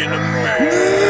in a man.